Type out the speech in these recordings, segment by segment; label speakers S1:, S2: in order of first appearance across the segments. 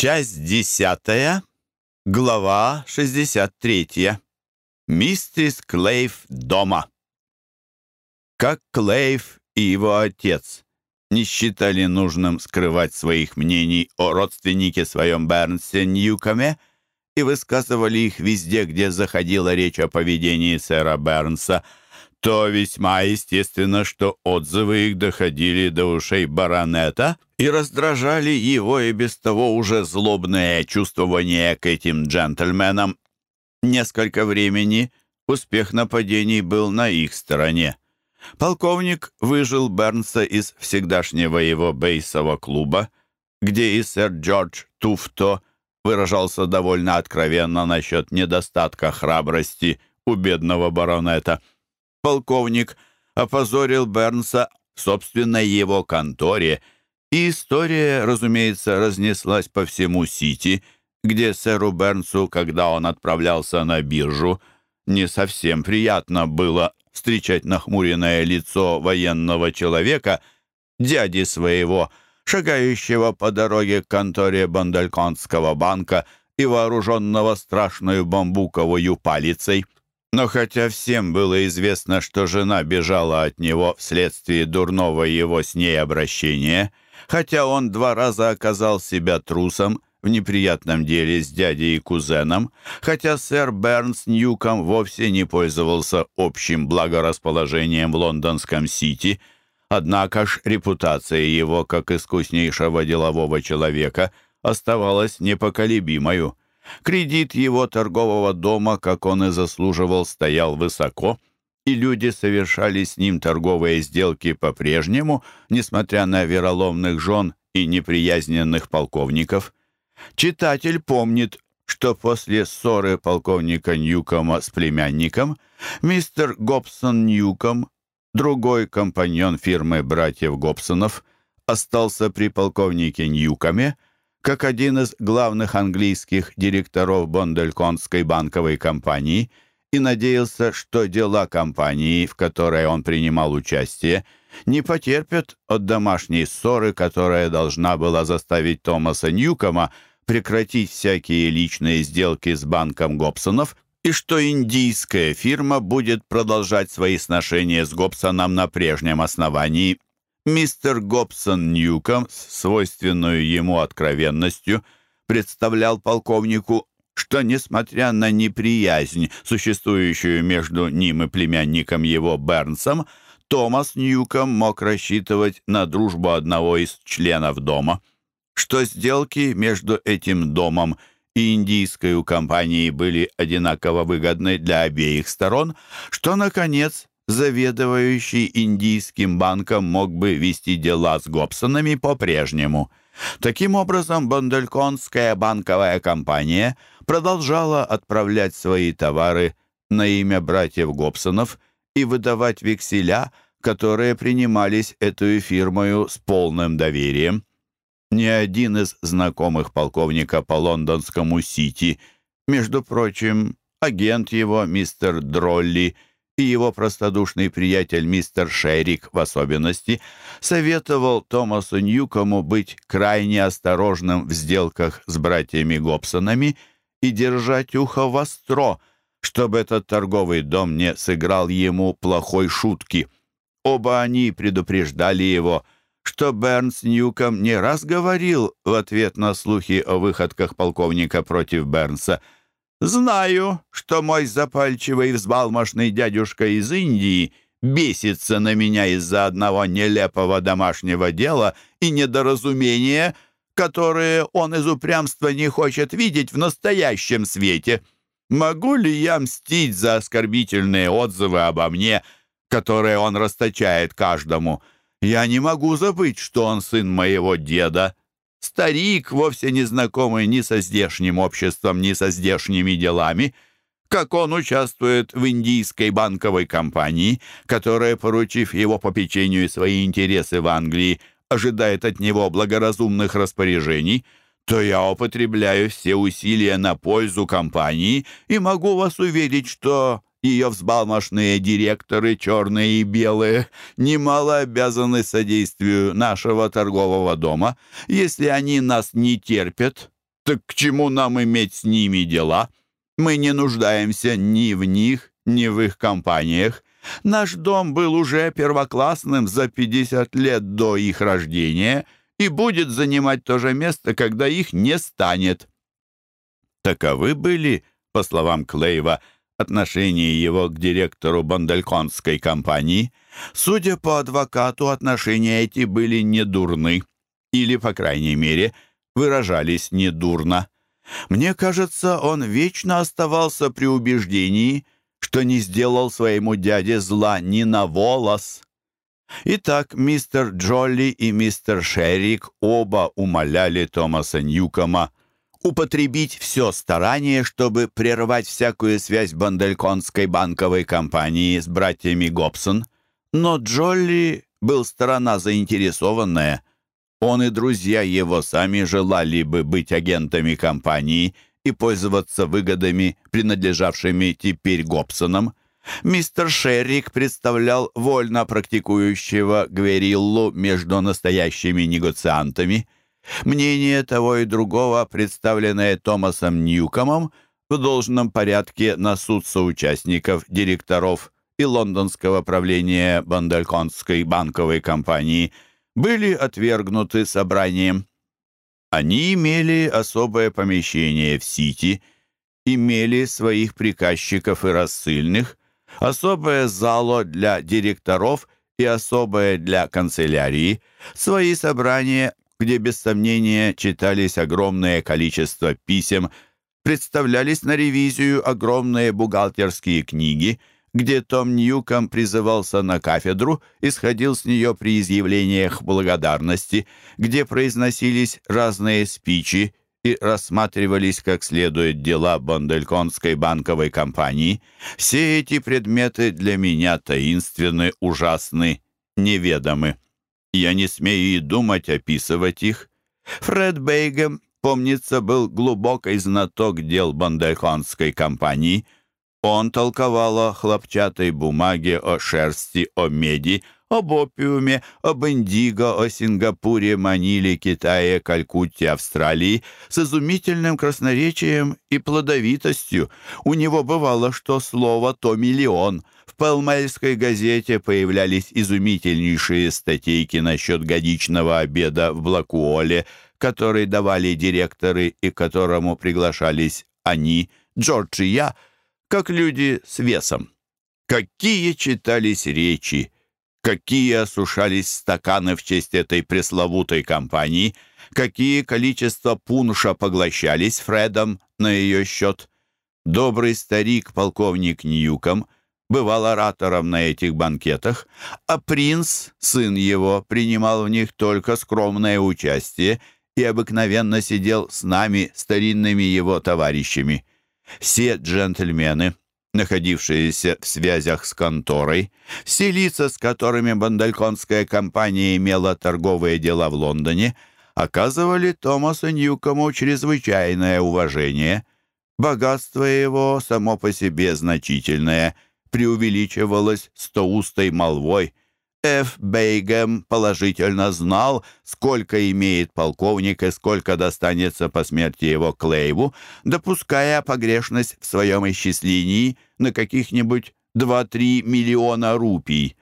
S1: Часть десятая, глава 63. Мистерис Клейв дома. Как Клейв и его отец не считали нужным скрывать своих мнений о родственнике своем Бернсе Ньюкоме и высказывали их везде, где заходила речь о поведении сэра Бернса – то весьма естественно, что отзывы их доходили до ушей баронета и раздражали его и без того уже злобное чувствование к этим джентльменам. Несколько времени успех нападений был на их стороне. Полковник выжил Бернса из всегдашнего его бейсового клуба, где и сэр Джордж Туфто выражался довольно откровенно насчет недостатка храбрости у бедного баронета – полковник опозорил Бернса в собственной его конторе, и история, разумеется, разнеслась по всему Сити, где сэру Бернсу, когда он отправлялся на биржу, не совсем приятно было встречать нахмуренное лицо военного человека, дяди своего, шагающего по дороге к конторе Бандальконского банка и вооруженного страшной бамбуковой палицей. Но хотя всем было известно, что жена бежала от него вследствие дурного его с ней обращения, хотя он два раза оказал себя трусом в неприятном деле с дядей и кузеном, хотя сэр Бернс Ньюком вовсе не пользовался общим благорасположением в лондонском Сити, однако ж репутация его как искуснейшего делового человека оставалась непоколебимою. Кредит его торгового дома, как он и заслуживал, стоял высоко, и люди совершали с ним торговые сделки по-прежнему, несмотря на вероломных жен и неприязненных полковников. Читатель помнит, что после ссоры полковника Ньюкома с племянником мистер Гобсон Ньюком, другой компаньон фирмы братьев Гобсонов, остался при полковнике Ньюкоме, как один из главных английских директоров Бондельконской банковой компании и надеялся, что дела компании, в которой он принимал участие, не потерпят от домашней ссоры, которая должна была заставить Томаса Ньюкома прекратить всякие личные сделки с банком Гобсонов и что индийская фирма будет продолжать свои сношения с Гобсоном на прежнем основании. Мистер Гобсон Ньюком с свойственной ему откровенностью представлял полковнику, что, несмотря на неприязнь, существующую между ним и племянником его Бернсом, Томас Ньюком мог рассчитывать на дружбу одного из членов дома, что сделки между этим домом и индийской компанией были одинаково выгодны для обеих сторон, что, наконец, заведующий индийским банком мог бы вести дела с Гобсонами по-прежнему. Таким образом, Бандельконская банковая компания продолжала отправлять свои товары на имя братьев Гобсонов и выдавать векселя, которые принимались эту фирмою с полным доверием. Ни один из знакомых полковника по лондонскому Сити, между прочим, агент его, мистер Дролли, и его простодушный приятель мистер Шерик в особенности, советовал Томасу Ньюкому быть крайне осторожным в сделках с братьями Гобсонами и держать ухо востро, чтобы этот торговый дом не сыграл ему плохой шутки. Оба они предупреждали его, что Бернс Ньюком не раз говорил в ответ на слухи о выходках полковника против Бернса — Знаю, что мой запальчивый взбалмошный дядюшка из Индии бесится на меня из-за одного нелепого домашнего дела и недоразумения, которые он из упрямства не хочет видеть в настоящем свете. Могу ли я мстить за оскорбительные отзывы обо мне, которые он расточает каждому? Я не могу забыть, что он сын моего деда, Старик, вовсе не знакомый ни со здешним обществом, ни со здешними делами, как он участвует в индийской банковой компании, которая, поручив его попечению свои интересы в Англии, ожидает от него благоразумных распоряжений, то я употребляю все усилия на пользу компании и могу вас уверить, что ее взбалмошные директоры, черные и белые, немало обязаны содействию нашего торгового дома. Если они нас не терпят, Так к чему нам иметь с ними дела? Мы не нуждаемся ни в них, ни в их компаниях. Наш дом был уже первоклассным за 50 лет до их рождения и будет занимать то же место, когда их не станет. Таковы были, по словам Клейва, отношения его к директору Бандальконской компании. Судя по адвокату, отношения эти были недурны, или, по крайней мере, выражались недурно. Мне кажется, он вечно оставался при убеждении, что не сделал своему дяде зла ни на волос. Итак, мистер Джолли и мистер Шерик оба умоляли Томаса Ньюкома употребить все старание, чтобы прервать всякую связь Бандельконской банковой компании с братьями Гобсон. Но Джолли был сторона заинтересованная. Он и друзья его сами желали бы быть агентами компании и пользоваться выгодами, принадлежавшими теперь Гобсонам. Мистер Шеррик представлял вольно практикующего гвериллу между настоящими негациантами – Мнение того и другого, представленное Томасом Ньюкомом, в должном порядке на суд соучастников, директоров и лондонского правления Бандальконской банковой компании, были отвергнуты собранием. Они имели особое помещение в Сити, имели своих приказчиков и рассыльных, особое зало для директоров и особое для канцелярии, свои собрания где без сомнения читались огромное количество писем, представлялись на ревизию огромные бухгалтерские книги, где Том Ньюком призывался на кафедру и сходил с нее при изъявлениях благодарности, где произносились разные спичи и рассматривались как следует дела Бандельконской банковой компании. Все эти предметы для меня таинственны, ужасны, неведомы. Я не смею и думать описывать их. Фред Бейгем, помнится, был глубокий знаток дел Бандельхонской компании. Он толковал о хлопчатой бумаге, о шерсти, о меди, об опиуме, об индиго, о Сингапуре, Маниле, Китае, Калькутте, Австралии с изумительным красноречием и плодовитостью. У него бывало, что слово то миллион. В Пелмельской газете появлялись изумительнейшие статейки насчет годичного обеда в Блакуоле, который давали директоры и которому приглашались они, Джордж и я, как люди с весом. Какие читались речи! какие осушались стаканы в честь этой пресловутой компании, какие количество пунша поглощались Фредом на ее счет. Добрый старик, полковник Ньюком, бывал оратором на этих банкетах, а принц, сын его, принимал в них только скромное участие и обыкновенно сидел с нами, старинными его товарищами. Все джентльмены — находившиеся в связях с конторой, все лица, с которыми Бандальконская компания имела торговые дела в Лондоне, оказывали Томасу Ньюкому чрезвычайное уважение. Богатство его, само по себе значительное, преувеличивалось стоустой молвой, Ф. Бейгем положительно знал, сколько имеет полковник и сколько достанется по смерти его Клейву, допуская погрешность в своем исчислении на каких-нибудь 2-3 миллиона рупий.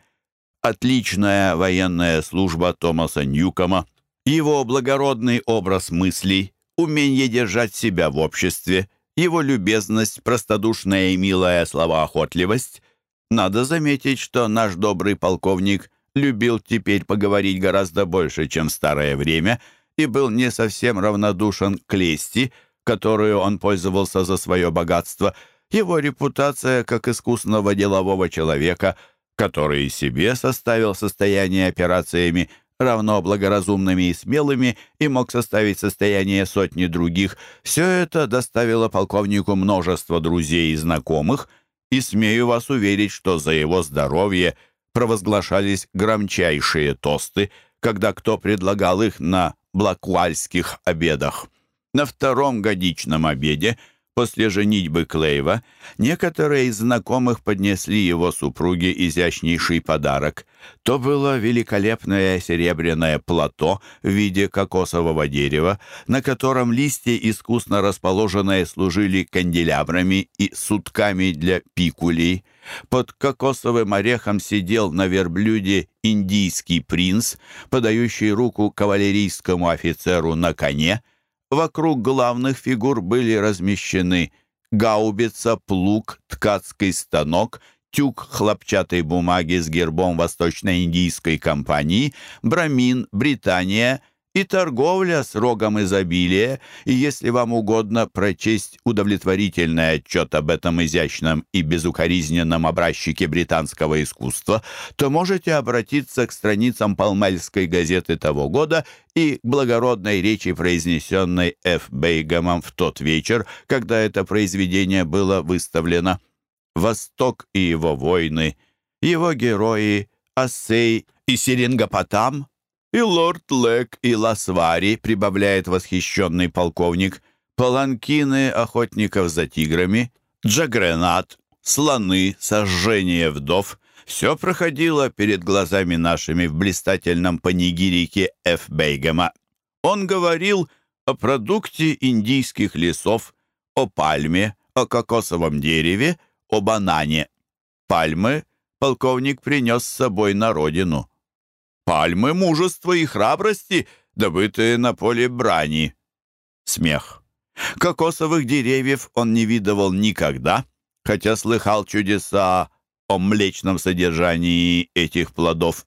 S1: Отличная военная служба Томаса Ньюкома, его благородный образ мыслей, умение держать себя в обществе, его любезность, простодушная и милая словоохотливость — надо заметить, что наш добрый полковник любил теперь поговорить гораздо больше, чем в старое время, и был не совсем равнодушен к лести, которую он пользовался за свое богатство. Его репутация как искусного делового человека, который себе составил состояние операциями, равно благоразумными и смелыми, и мог составить состояние сотни других, все это доставило полковнику множество друзей и знакомых, и смею вас уверить, что за его здоровье провозглашались громчайшие тосты, когда кто предлагал их на блаквальских обедах. На втором годичном обеде После женитьбы Клейва некоторые из знакомых поднесли его супруге изящнейший подарок. То было великолепное серебряное плато в виде кокосового дерева, на котором листья, искусно расположенные, служили канделябрами и сутками для пикулей. Под кокосовым орехом сидел на верблюде индийский принц, подающий руку кавалерийскому офицеру на коне — Вокруг главных фигур были размещены гаубица, плуг, ткацкий станок, тюк хлопчатой бумаги с гербом Восточно-Индийской компании, Брамин, Британия — и торговля с рогом изобилия, и если вам угодно прочесть удовлетворительный отчет об этом изящном и безукоризненном образчике британского искусства, то можете обратиться к страницам Палмельской газеты того года и к благородной речи, произнесенной Ф. Бейгамом в тот вечер, когда это произведение было выставлено. «Восток и его войны», его герои, Ассей и Серингопотам и лорд Лек и Ласвари, прибавляет восхищенный полковник, паланкины охотников за тиграми, джагренат, слоны, сожжение вдов — все проходило перед глазами нашими в блистательном панигирике Ф. Бейгема. Он говорил о продукте индийских лесов, о пальме, о кокосовом дереве, о банане. Пальмы полковник принес с собой на родину пальмы мужества и храбрости, добытые на поле брани. Смех. Кокосовых деревьев он не видывал никогда, хотя слыхал чудеса о млечном содержании этих плодов.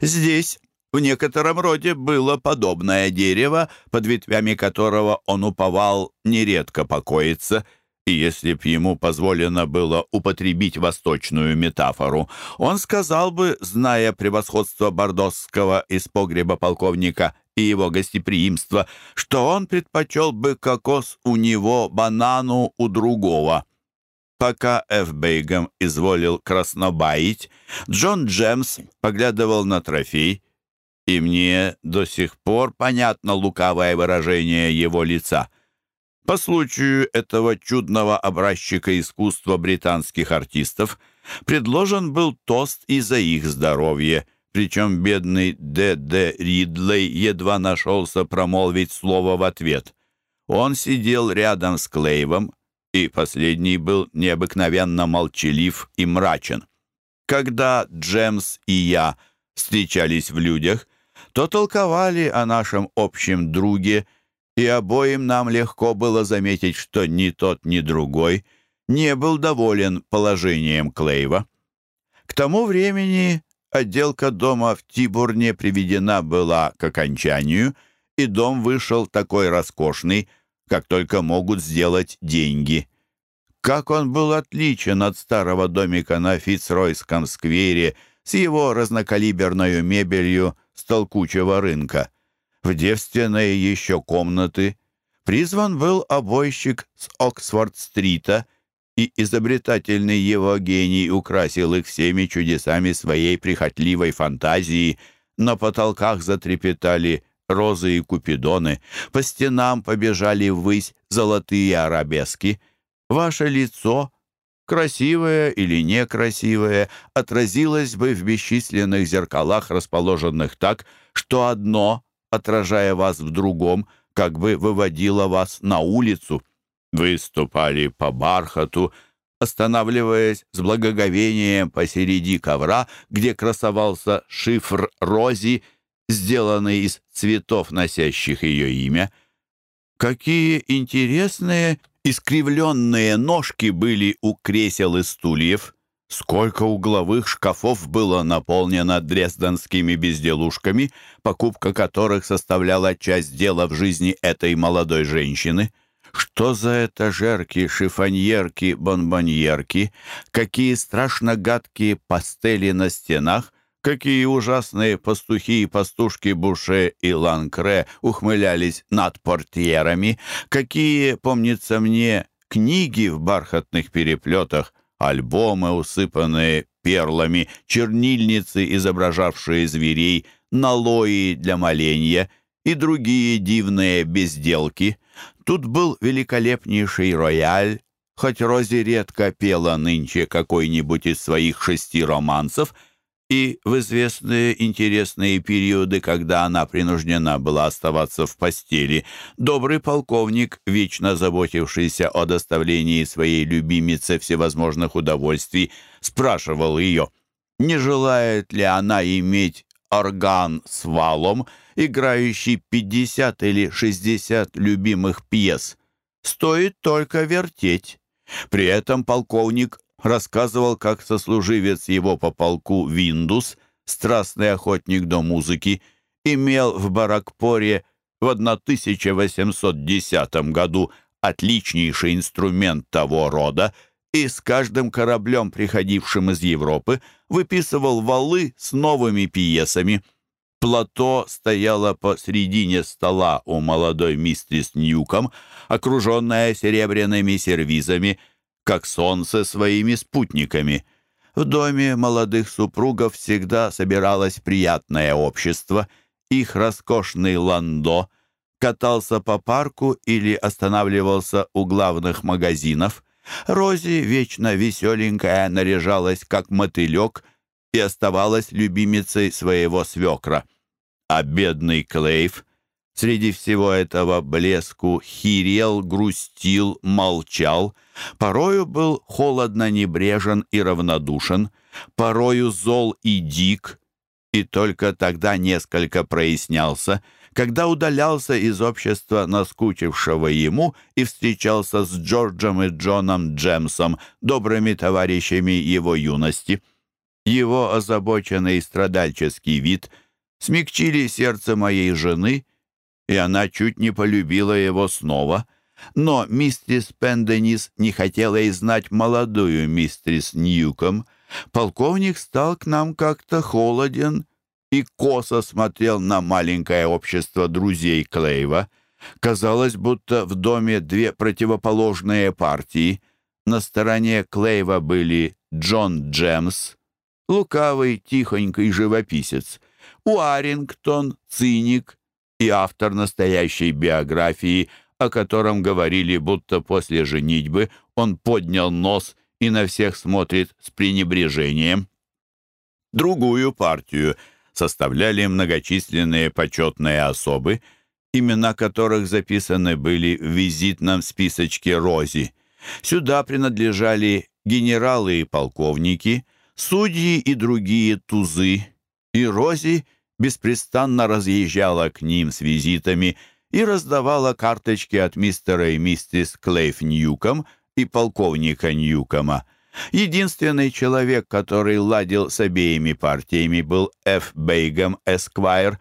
S1: Здесь в некотором роде было подобное дерево, под ветвями которого он уповал нередко покоиться — и если б ему позволено было употребить восточную метафору, он сказал бы, зная превосходство Бордосского из погреба полковника и его гостеприимство, что он предпочел бы кокос у него, банану у другого. Пока Ф. Бейгам изволил краснобаить, Джон Джемс поглядывал на трофей, и мне до сих пор понятно лукавое выражение его лица — по случаю этого чудного образчика искусства британских артистов предложен был тост и за их здоровье, причем бедный Д.Д. Ридлей едва нашелся промолвить слово в ответ. Он сидел рядом с Клейвом, и последний был необыкновенно молчалив и мрачен. Когда Джемс и я встречались в людях, то толковали о нашем общем друге – и обоим нам легко было заметить, что ни тот, ни другой не был доволен положением Клейва. К тому времени отделка дома в Тибурне приведена была к окончанию, и дом вышел такой роскошный, как только могут сделать деньги. Как он был отличен от старого домика на Фицройском сквере с его разнокалиберной мебелью с толкучего рынка в девственные еще комнаты призван был обойщик с Оксфорд-стрита, и изобретательный его гений украсил их всеми чудесами своей прихотливой фантазии. На потолках затрепетали розы и купидоны, по стенам побежали ввысь золотые арабески. Ваше лицо, красивое или некрасивое, отразилось бы в бесчисленных зеркалах, расположенных так, что одно отражая вас в другом, как бы выводила вас на улицу. Вы ступали по бархату, останавливаясь с благоговением посереди ковра, где красовался шифр Рози, сделанный из цветов, носящих ее имя. Какие интересные искривленные ножки были у кресел и стульев! Сколько угловых шкафов было наполнено дрезденскими безделушками, покупка которых составляла часть дела в жизни этой молодой женщины. Что за этажерки, шифоньерки, бонбоньерки, какие страшно гадкие пастели на стенах, какие ужасные пастухи и пастушки Буше и Ланкре ухмылялись над портьерами, какие, помнится мне, книги в бархатных переплетах — альбомы, усыпанные перлами, чернильницы, изображавшие зверей, налои для моленья и другие дивные безделки. Тут был великолепнейший рояль, хоть Рози редко пела нынче какой-нибудь из своих шести романсов, и в известные интересные периоды, когда она принуждена была оставаться в постели, добрый полковник, вечно заботившийся о доставлении своей любимице всевозможных удовольствий, спрашивал ее, не желает ли она иметь орган с валом, играющий 50 или 60 любимых пьес. Стоит только вертеть. При этом полковник рассказывал, как сослуживец его по полку Виндус, страстный охотник до музыки, имел в Баракпоре в 1810 году отличнейший инструмент того рода и с каждым кораблем, приходившим из Европы, выписывал валы с новыми пьесами. Плато стояло посредине стола у молодой мистерис Ньюком, окруженная серебряными сервизами, как солнце своими спутниками. В доме молодых супругов всегда собиралось приятное общество. Их роскошный ландо катался по парку или останавливался у главных магазинов. Рози, вечно веселенькая, наряжалась как мотылек и оставалась любимицей своего свекра. А бедный Клейв среди всего этого блеску хирел, грустил, молчал, порою был холодно небрежен и равнодушен, порою зол и дик, и только тогда несколько прояснялся — когда удалялся из общества наскучившего ему и встречался с Джорджем и Джоном Джемсом, добрыми товарищами его юности. Его озабоченный страдальческий вид смягчили сердце моей жены, и она чуть не полюбила его снова. Но мистерис Пенденис не хотела и знать молодую мистерис Ньюком. Полковник стал к нам как-то холоден и косо смотрел на маленькое общество друзей Клейва. Казалось, будто в доме две противоположные партии. На стороне Клейва были Джон Джемс, лукавый, тихонький живописец, Уарингтон, циник и автор настоящей биографии, о котором говорили, будто после женитьбы он поднял нос и на всех смотрит с пренебрежением. Другую партию — составляли многочисленные почетные особы, имена которых записаны были в визитном списочке Рози. Сюда принадлежали генералы и полковники, судьи и другие тузы, и Рози беспрестанно разъезжала к ним с визитами и раздавала карточки от мистера и миссис Клейф Ньюком и полковника Ньюкома. Единственный человек, который ладил с обеими партиями, был Ф. Бейгам Эсквайр.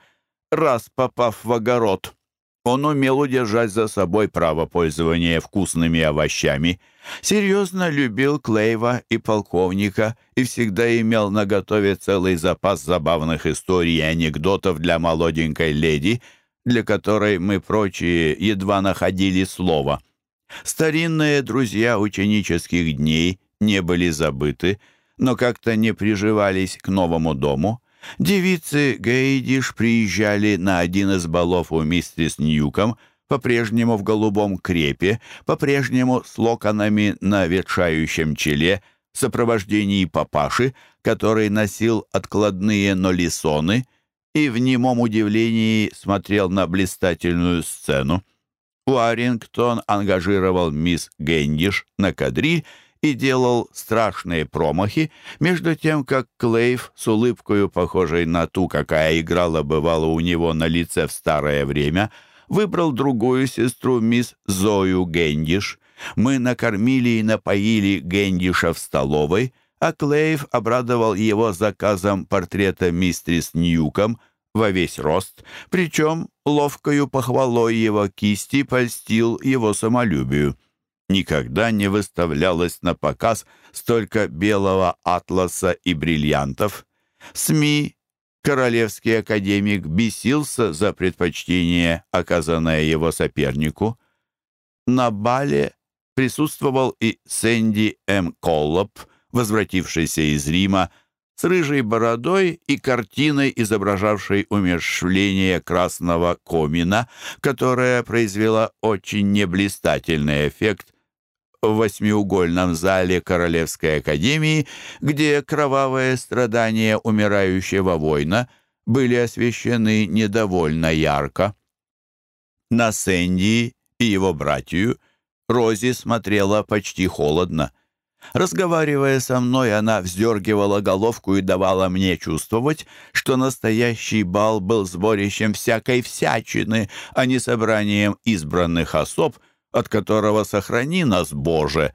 S1: Раз попав в огород, он умел удержать за собой право пользования вкусными овощами, серьезно любил Клейва и полковника и всегда имел наготове целый запас забавных историй и анекдотов для молоденькой леди, для которой мы прочие едва находили слово. Старинные друзья ученических дней не были забыты, но как-то не приживались к новому дому. Девицы Гейдиш приезжали на один из балов у мистерис Ньюком, по-прежнему в голубом крепе, по-прежнему с локонами на ветшающем челе, в сопровождении папаши, который носил откладные нолисоны и в немом удивлении смотрел на блистательную сцену. Уарингтон ангажировал мисс Гендиш на кадриль и делал страшные промахи, между тем, как Клейв с улыбкою, похожей на ту, какая играла бывало у него на лице в старое время, выбрал другую сестру, мисс Зою Гендиш. Мы накормили и напоили Гендиша в столовой, а Клейв обрадовал его заказом портрета мистрис Ньюком во весь рост, причем ловкою похвалой его кисти польстил его самолюбию никогда не выставлялось на показ столько белого атласа и бриллиантов. СМИ королевский академик бесился за предпочтение, оказанное его сопернику. На бале присутствовал и Сэнди М. Коллоп, возвратившийся из Рима с рыжей бородой и картиной, изображавшей умерщвление красного комина, которая произвела очень неблистательный эффект в восьмиугольном зале Королевской академии, где кровавые страдания умирающего воина были освещены недовольно ярко. На Сэнди и его братью Рози смотрела почти холодно. Разговаривая со мной, она вздергивала головку и давала мне чувствовать, что настоящий бал был сборищем всякой всячины, а не собранием избранных особ — от которого сохрани нас, Боже.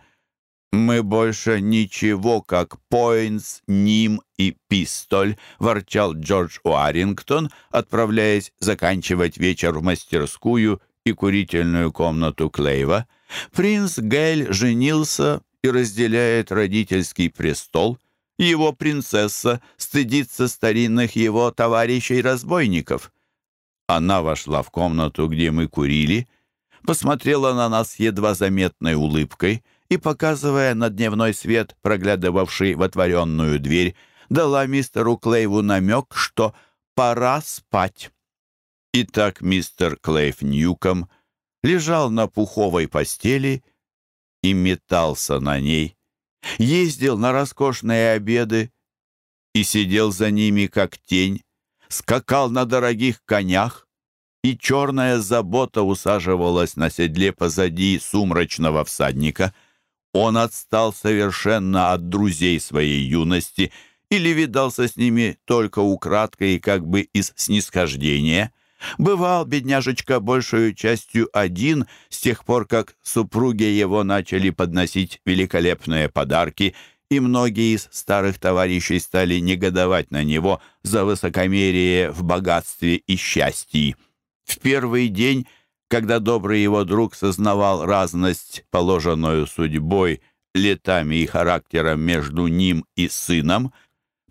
S1: Мы больше ничего, как Пойнтс, Ним и Пистоль, ворчал Джордж Уарингтон, отправляясь заканчивать вечер в мастерскую и курительную комнату Клейва. Принц Гель женился и разделяет родительский престол. Его принцесса стыдится старинных его товарищей-разбойников. Она вошла в комнату, где мы курили, посмотрела на нас едва заметной улыбкой и, показывая на дневной свет, проглядывавший в отворенную дверь, дала мистеру Клейву намек, что пора спать. Итак, мистер Клейв Ньюком лежал на пуховой постели и метался на ней, ездил на роскошные обеды и сидел за ними как тень, скакал на дорогих конях, и черная забота усаживалась на седле позади сумрачного всадника. Он отстал совершенно от друзей своей юности или видался с ними только украдкой и как бы из снисхождения. Бывал, бедняжечка, большую частью один с тех пор, как супруги его начали подносить великолепные подарки, и многие из старых товарищей стали негодовать на него за высокомерие в богатстве и счастье. В первый день, когда добрый его друг сознавал разность, положенную судьбой, летами и характером между ним и сыном,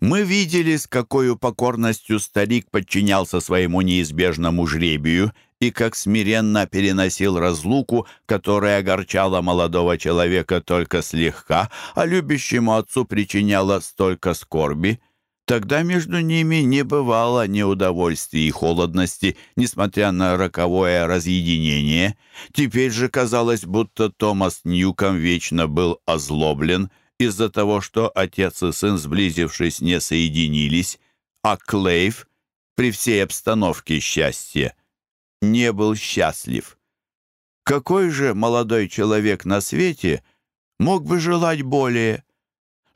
S1: мы видели, с какой покорностью старик подчинялся своему неизбежному жребию и как смиренно переносил разлуку, которая огорчала молодого человека только слегка, а любящему отцу причиняла столько скорби. Тогда между ними не бывало неудовольствий и холодности, несмотря на роковое разъединение. Теперь же казалось, будто Томас Ньюком вечно был озлоблен из-за того, что отец и сын, сблизившись, не соединились, а Клейв, при всей обстановке счастья, не был счастлив. Какой же молодой человек на свете мог бы желать более?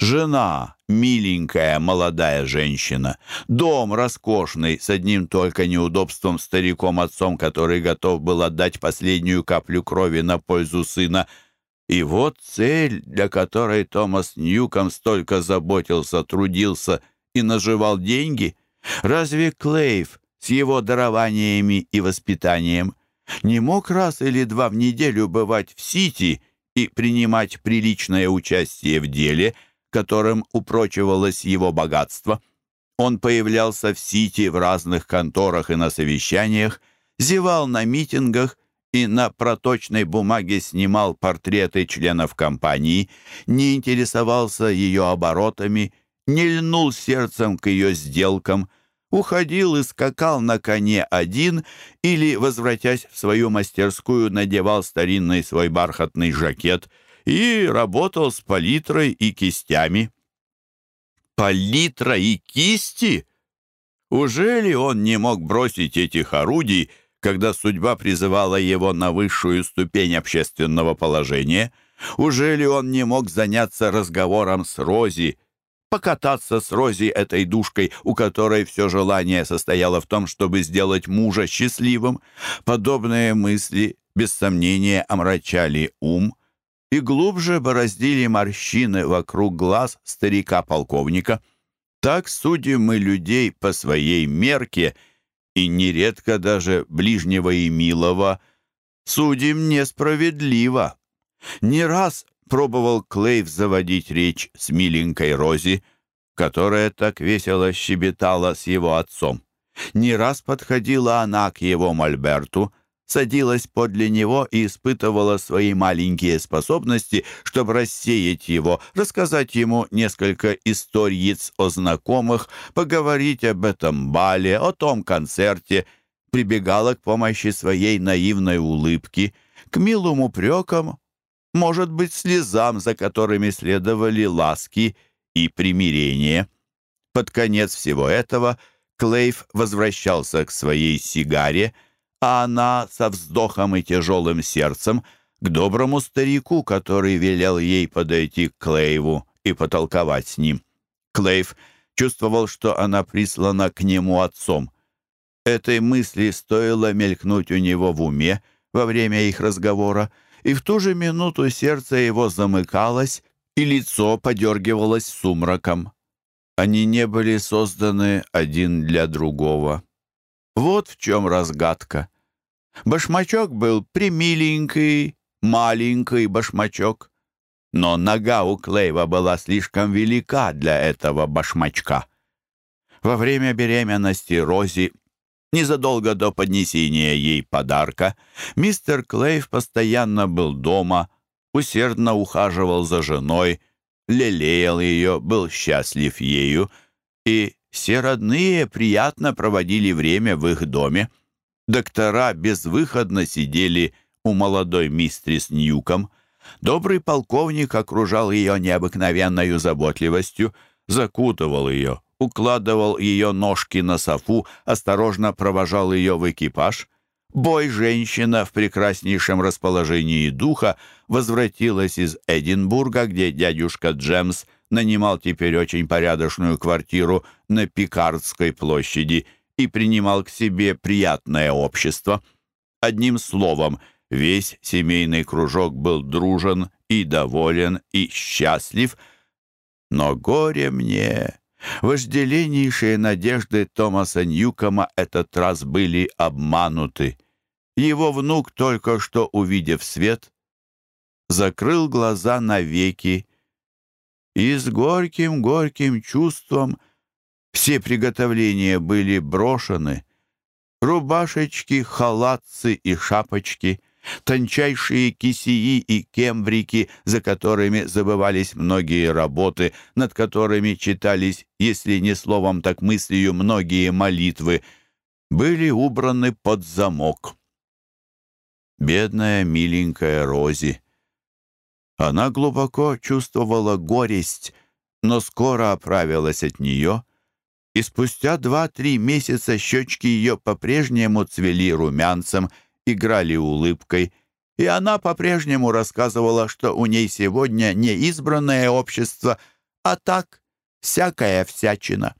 S1: Жена, миленькая молодая женщина, дом роскошный, с одним только неудобством стариком-отцом, который готов был отдать последнюю каплю крови на пользу сына. И вот цель, для которой Томас Ньюком столько заботился, трудился и наживал деньги. Разве Клейв с его дарованиями и воспитанием не мог раз или два в неделю бывать в Сити и принимать приличное участие в деле – которым упрочивалось его богатство. Он появлялся в Сити в разных конторах и на совещаниях, зевал на митингах и на проточной бумаге снимал портреты членов компании, не интересовался ее оборотами, не льнул сердцем к ее сделкам, уходил и скакал на коне один или, возвратясь в свою мастерскую, надевал старинный свой бархатный жакет — и работал с палитрой и кистями. Палитра и кисти? Уже ли он не мог бросить этих орудий, когда судьба призывала его на высшую ступень общественного положения? Уже ли он не мог заняться разговором с Рози, покататься с Рози этой душкой, у которой все желание состояло в том, чтобы сделать мужа счастливым? Подобные мысли, без сомнения, омрачали ум, и глубже бороздили морщины вокруг глаз старика-полковника. Так судим мы людей по своей мерке, и нередко даже ближнего и милого судим несправедливо. Не раз пробовал Клейв заводить речь с миленькой Рози, которая так весело щебетала с его отцом. Не раз подходила она к его мольберту, садилась подле него и испытывала свои маленькие способности, чтобы рассеять его, рассказать ему несколько историец о знакомых, поговорить об этом бале, о том концерте, прибегала к помощи своей наивной улыбки, к милым упрекам, может быть, слезам, за которыми следовали ласки и примирение. Под конец всего этого Клейв возвращался к своей сигаре, а она со вздохом и тяжелым сердцем к доброму старику, который велел ей подойти к Клейву и потолковать с ним. Клейв чувствовал, что она прислана к нему отцом. Этой мысли стоило мелькнуть у него в уме во время их разговора, и в ту же минуту сердце его замыкалось, и лицо подергивалось сумраком. Они не были созданы один для другого. Вот в чем разгадка. Башмачок был примиленький, маленький башмачок, но нога у Клейва была слишком велика для этого башмачка. Во время беременности Рози, незадолго до поднесения ей подарка, мистер Клейв постоянно был дома, усердно ухаживал за женой, лелеял ее, был счастлив ею, и все родные приятно проводили время в их доме. Доктора безвыходно сидели у молодой мистрис Ньюком. Добрый полковник окружал ее необыкновенной заботливостью, закутывал ее, укладывал ее ножки на софу, осторожно провожал ее в экипаж. Бой-женщина в прекраснейшем расположении духа возвратилась из Эдинбурга, где дядюшка Джемс нанимал теперь очень порядочную квартиру на Пикардской площади и принимал к себе приятное общество. Одним словом, весь семейный кружок был дружен и доволен и счастлив. Но горе мне! Вожделеннейшие надежды Томаса Ньюкома этот раз были обмануты. Его внук, только что увидев свет, закрыл глаза навеки, и с горьким-горьким чувством все приготовления были брошены. Рубашечки, халатцы и шапочки, тончайшие кисии и кембрики, за которыми забывались многие работы, над которыми читались, если не словом, так мыслью, многие молитвы, были убраны под замок. Бедная миленькая Рози. Она глубоко чувствовала горесть, но скоро оправилась от нее, и спустя два-три месяца щечки ее по-прежнему цвели румянцем, играли улыбкой, и она по-прежнему рассказывала, что у ней сегодня не избранное общество, а так всякая всячина.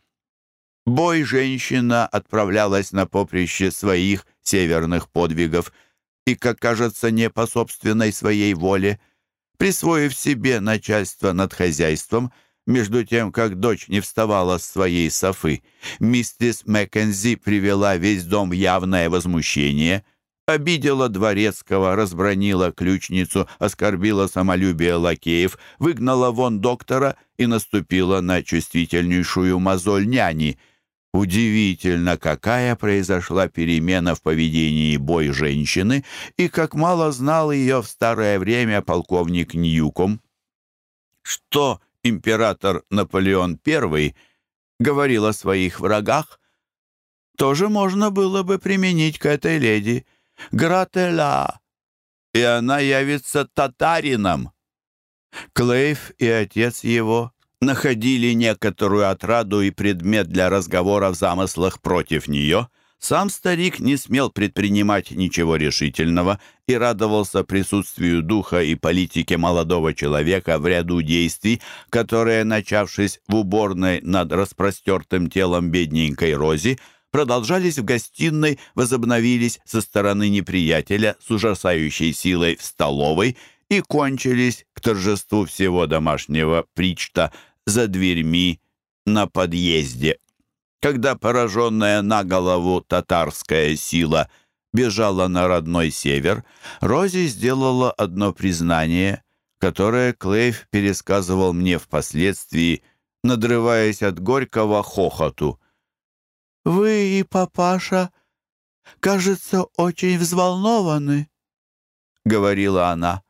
S1: Бой-женщина отправлялась на поприще своих северных подвигов — и, как кажется, не по собственной своей воле, присвоив себе начальство над хозяйством, между тем, как дочь не вставала с своей софы, миссис Маккензи привела весь дом явное возмущение, обидела дворецкого, разбронила ключницу, оскорбила самолюбие лакеев, выгнала вон доктора и наступила на чувствительнейшую мозоль няни — Удивительно, какая произошла перемена в поведении бой женщины и как мало знал ее в старое время полковник Ньюком. Что император Наполеон I говорил о своих врагах, тоже можно было бы применить к этой леди. Грателя, и она явится татарином. Клейф и отец его находили некоторую отраду и предмет для разговора в замыслах против нее, сам старик не смел предпринимать ничего решительного и радовался присутствию духа и политике молодого человека в ряду действий, которые, начавшись в уборной над распростертым телом бедненькой Рози, продолжались в гостиной, возобновились со стороны неприятеля с ужасающей силой в столовой и кончились к торжеству всего домашнего причта – за дверьми на подъезде. Когда пораженная на голову татарская сила бежала на родной север, Рози сделала одно признание, которое Клейв пересказывал мне впоследствии, надрываясь от горького хохоту. «Вы и папаша кажется, очень взволнованы», — говорила она.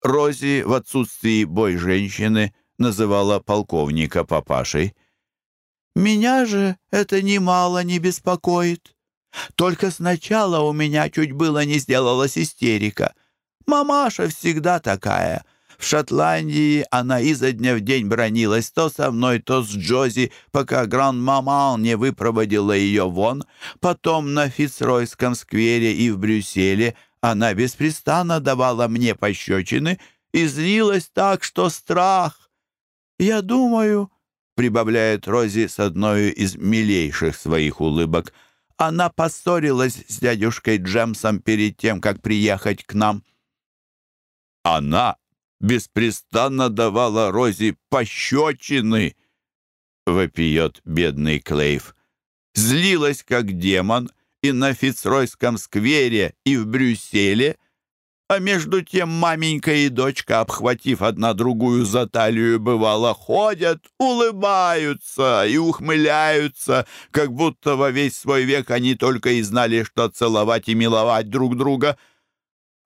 S1: Рози в отсутствии бой-женщины называла полковника папашей. «Меня же это немало не беспокоит. Только сначала у меня чуть было не сделалась истерика. Мамаша всегда такая. В Шотландии она изо дня в день бронилась то со мной, то с Джози, пока гранд-маман не выпроводила ее вон. Потом на Фицройском сквере и в Брюсселе она беспрестанно давала мне пощечины и злилась так, что страх. Я думаю, — прибавляет Рози с одной из милейших своих улыбок, — она поссорилась с дядюшкой Джемсом перед тем, как приехать к нам. Она беспрестанно давала Рози пощечины, вопиет бедный Клейв. Злилась, как демон, и на Фицройском сквере, и в Брюсселе, а между тем маменька и дочка, обхватив одна другую за талию, бывало, ходят, улыбаются и ухмыляются, как будто во весь свой век они только и знали, что целовать и миловать друг друга.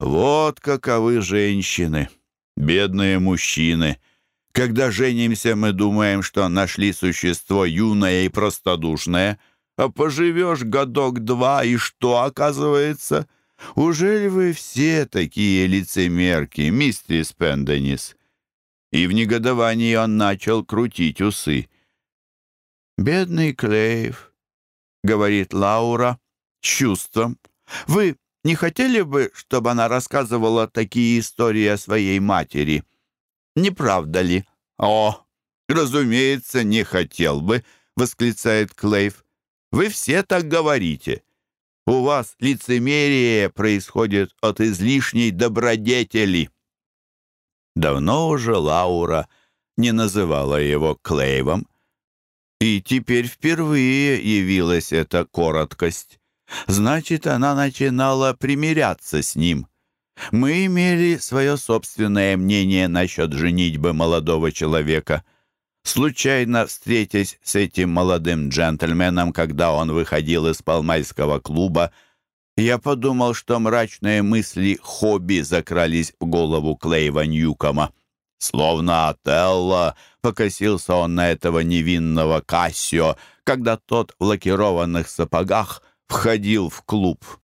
S1: Вот каковы женщины, бедные мужчины. Когда женимся, мы думаем, что нашли существо юное и простодушное, а поживешь годок-два, и что оказывается — «Ужели вы все такие лицемерки, мистерис Пенденис?» И в негодовании он начал крутить усы. «Бедный Клейв», — говорит Лаура, — чувством. «Вы не хотели бы, чтобы она рассказывала такие истории о своей матери? Не правда ли?» «О, разумеется, не хотел бы», — восклицает Клейв. «Вы все так говорите. У вас лицемерие происходит от излишней добродетели». Давно уже Лаура не называла его Клейвом, и теперь впервые явилась эта короткость. Значит, она начинала примиряться с ним. Мы имели свое собственное мнение насчет женитьбы молодого человека — Случайно встретясь с этим молодым джентльменом, когда он выходил из палмайского клуба, я подумал, что мрачные мысли хобби закрались в голову Клейва Ньюкома. Словно Отелло покосился он на этого невинного Кассио, когда тот в лакированных сапогах входил в клуб.